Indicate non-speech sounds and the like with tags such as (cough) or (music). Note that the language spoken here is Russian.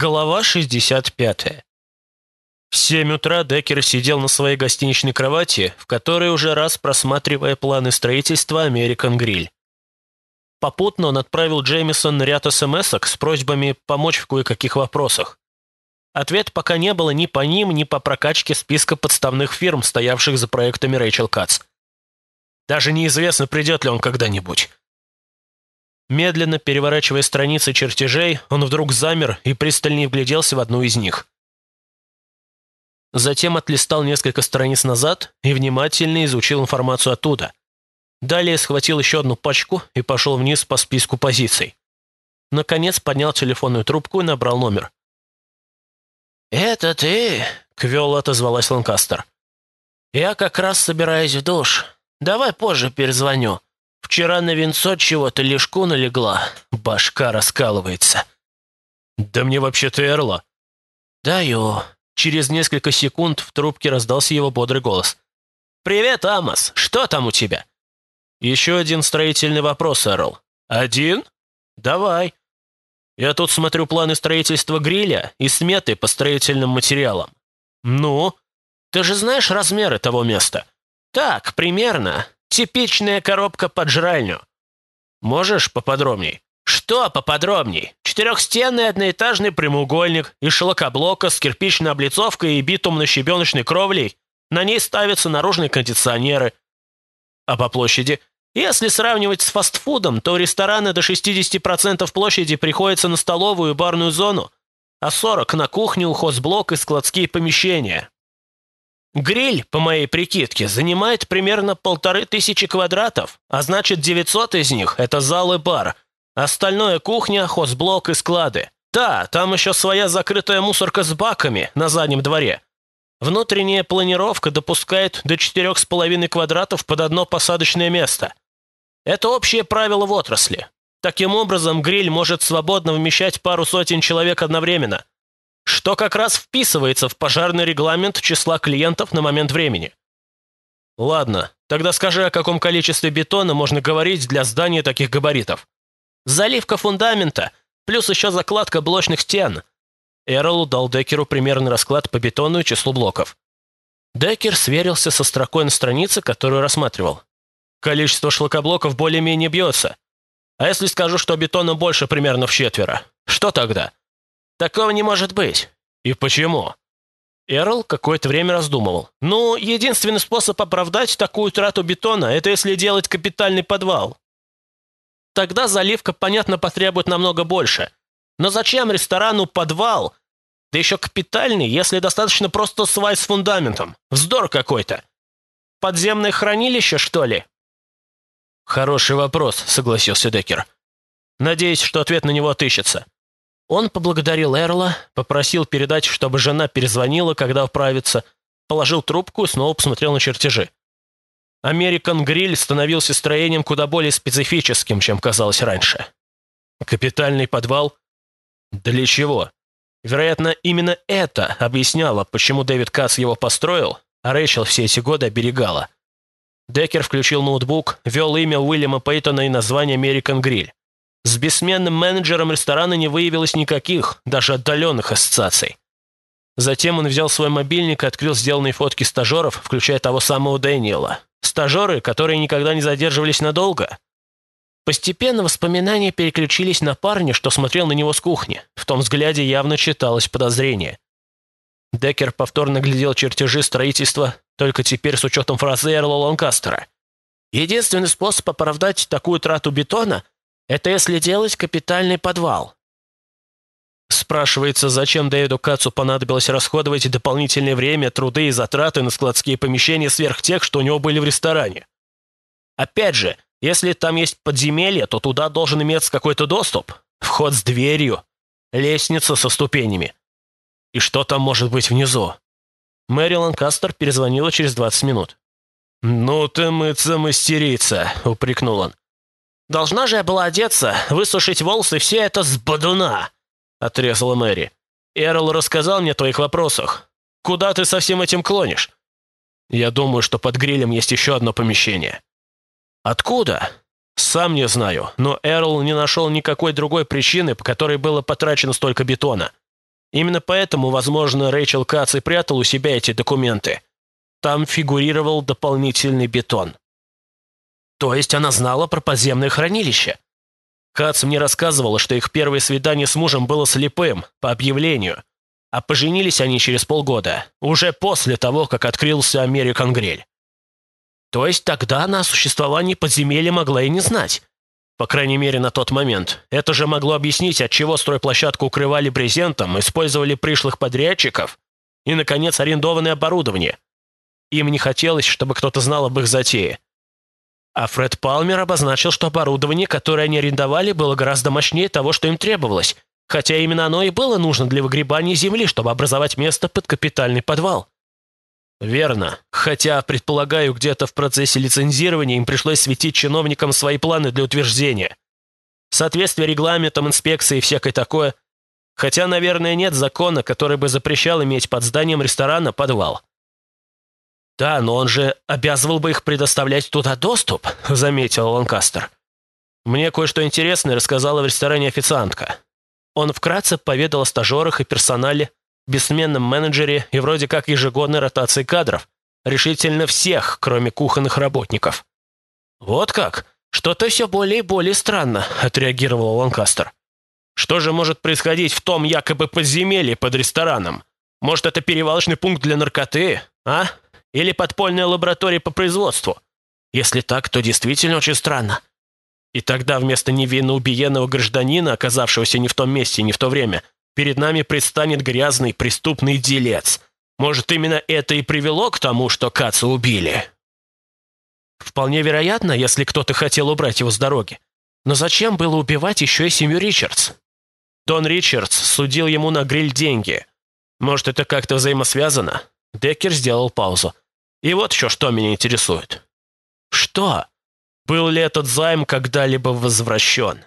Глава 65. В семь утра Деккер сидел на своей гостиничной кровати, в которой уже раз просматривая планы строительства American Grill. Попутно он отправил Джеймисон ряд смс с просьбами помочь в кое-каких вопросах. Ответ пока не было ни по ним, ни по прокачке списка подставных фирм, стоявших за проектами Рэйчел Кац. Даже неизвестно, придет ли он когда-нибудь. Медленно переворачивая страницы чертежей, он вдруг замер и пристальнее вгляделся в одну из них. Затем отлистал несколько страниц назад и внимательно изучил информацию оттуда. Далее схватил еще одну пачку и пошел вниз по списку позиций. Наконец поднял телефонную трубку и набрал номер. «Это ты?» — Квелла отозвалась Ланкастер. «Я как раз собираюсь в душ. Давай позже перезвоню. Вчера на венцо чего-то лишку налегла, башка раскалывается. Да мне вообще-то Эрла. Даю. Через несколько секунд в трубке раздался его бодрый голос. «Привет, Амос! Что там у тебя?» «Еще один строительный вопрос, Эрл». «Один? Давай. Я тут смотрю планы строительства гриля и сметы по строительным материалам». «Ну? Ты же знаешь размеры того места?» «Так, примерно. Типичная коробка под жральню. Можешь поподробней? Что поподробней? Четырехстенный одноэтажный прямоугольник из шлакоблока с кирпичной облицовкой и битумно-щебеночной кровлей. На ней ставятся наружные кондиционеры. А по площади? Если сравнивать с фастфудом, то рестораны до 60% площади приходятся на столовую и барную зону, а 40% на кухню, хозблок и складские помещения. Гриль, по моей прикидке, занимает примерно полторы тысячи квадратов, а значит 900 из них – это зал и бар. Остальное – кухня, хозблок и склады. Да, там еще своя закрытая мусорка с баками на заднем дворе. Внутренняя планировка допускает до 4,5 квадратов под одно посадочное место. Это общее правило в отрасли. Таким образом, гриль может свободно вмещать пару сотен человек одновременно – что как раз вписывается в пожарный регламент числа клиентов на момент времени. Ладно, тогда скажи, о каком количестве бетона можно говорить для здания таких габаритов. Заливка фундамента, плюс еще закладка блочных стен. Эрл дал Деккеру примерный расклад по бетону и числу блоков. Деккер сверился со строкой на странице, которую рассматривал. Количество шлакоблоков более-менее бьется. А если скажу, что бетона больше примерно в четверо, что тогда? Такого не может быть. И почему? Эрл какое-то время раздумывал. Ну, единственный способ оправдать такую трату бетона – это если делать капитальный подвал. Тогда заливка, понятно, потребует намного больше. Но зачем ресторану подвал? Да еще капитальный, если достаточно просто свай с фундаментом. Вздор какой-то. Подземное хранилище, что ли? Хороший вопрос, согласился Деккер. Надеюсь, что ответ на него отыщется. Он поблагодарил Эрла, попросил передать, чтобы жена перезвонила, когда управится, положил трубку и снова посмотрел на чертежи. Американ Гриль становился строением куда более специфическим, чем казалось раньше. Капитальный подвал? Для чего? Вероятно, именно это объясняло, почему Дэвид Кац его построил, а Рэйчел все эти годы оберегала. Деккер включил ноутбук, ввел имя Уильяма Пейтона и название American Grill. С бессменным менеджером ресторана не выявилось никаких, даже отдаленных ассоциаций. Затем он взял свой мобильник и открыл сделанные фотки стажеров, включая того самого Дэниела. Стажеры, которые никогда не задерживались надолго. Постепенно воспоминания переключились на парня, что смотрел на него с кухни. В том взгляде явно читалось подозрение. Деккер повторно глядел чертежи строительства, только теперь с учетом фразы Эрла Ланкастера. Единственный способ оправдать такую трату бетона это если делать капитальный подвал. Спрашивается, зачем Дэвиду Кацу понадобилось расходовать дополнительное время, труды и затраты на складские помещения сверх тех, что у него были в ресторане. Опять же, если там есть подземелье, то туда должен иметься какой-то доступ. Вход с дверью, лестница со ступенями. И что там может быть внизу? Мэри Ланкастер перезвонила через 20 минут. «Ну ты мыться-мастерица», — упрекнул он. Должна же я была одеться, высушить волосы, все это с бодуна!» — отрезала Мэри. «Эрл рассказал мне о твоих вопросах. Куда ты со всем этим клонишь?» «Я думаю, что под грилем есть еще одно помещение». «Откуда?» «Сам не знаю, но Эрл не нашел никакой другой причины, по которой было потрачено столько бетона. Именно поэтому, возможно, Рэйчел Кац и прятал у себя эти документы. Там фигурировал дополнительный бетон. То есть она знала про подземное хранилище. Кац мне рассказывала, что их первое свидание с мужем было слепым, по объявлению, а поженились они через полгода, уже после того, как открылся Американ Гриль. То есть тогда она о существовании подземелья могла и не знать. По крайней мере, на тот момент. Это же могло объяснить, отчего стройплощадку укрывали брезентом, использовали пришлых подрядчиков и, наконец, арендованное оборудование. Им не хотелось, чтобы кто-то знал об их затее. А Фред Палмер обозначил, что оборудование, которое они арендовали, было гораздо мощнее того, что им требовалось, хотя именно оно и было нужно для выгребания земли, чтобы образовать место под капитальный подвал. Верно. Хотя, предполагаю, где-то в процессе лицензирования им пришлось светить чиновникам свои планы для утверждения. Соответствие регламентам, инспекции и всякое такое. Хотя, наверное, нет закона, который бы запрещал иметь под зданием ресторана подвал. «Да, но он же обязывал бы их предоставлять туда доступ», (laughs) — заметил Ланкастер. «Мне кое-что интересное рассказала в ресторане официантка. Он вкратце поведал о стажерах и персонале, бессменном менеджере и вроде как ежегодной ротации кадров. Решительно всех, кроме кухонных работников. «Вот как? Что-то все более и более странно», — отреагировал Ланкастер. «Что же может происходить в том якобы подземелье под рестораном? Может, это перевалочный пункт для наркоты, а? Или подпольная лаборатория по производству? Если так, то действительно очень странно. И тогда вместо невинно убиенного гражданина, оказавшегося не в том месте и не в то время, перед нами предстанет грязный преступный делец. Может, именно это и привело к тому, что Каца убили? Вполне вероятно, если кто-то хотел убрать его с дороги. Но зачем было убивать еще и семью Ричардс? Дон Ричардс судил ему на гриль деньги. Может, это как-то взаимосвязано? Деккер сделал паузу. И вот еще что меня интересует. Что? Был ли этот займ когда-либо возвращен?